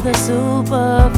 The superficial.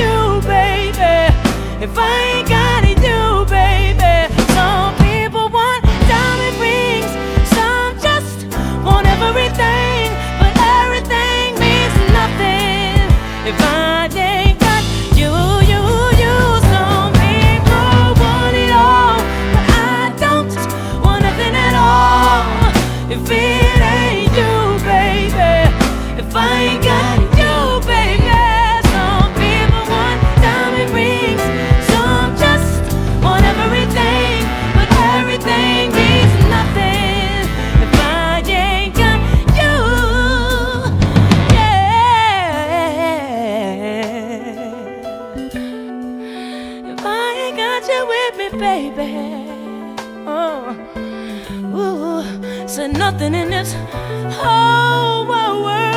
you, baby, if I ain't got you, baby. Some people want diamond rings, some just want everything, but everything means nothing if I ain't got you, you, you. Some people want it all, but I don't want nothing at all. If it Oh, said nothing in this oh, whole world.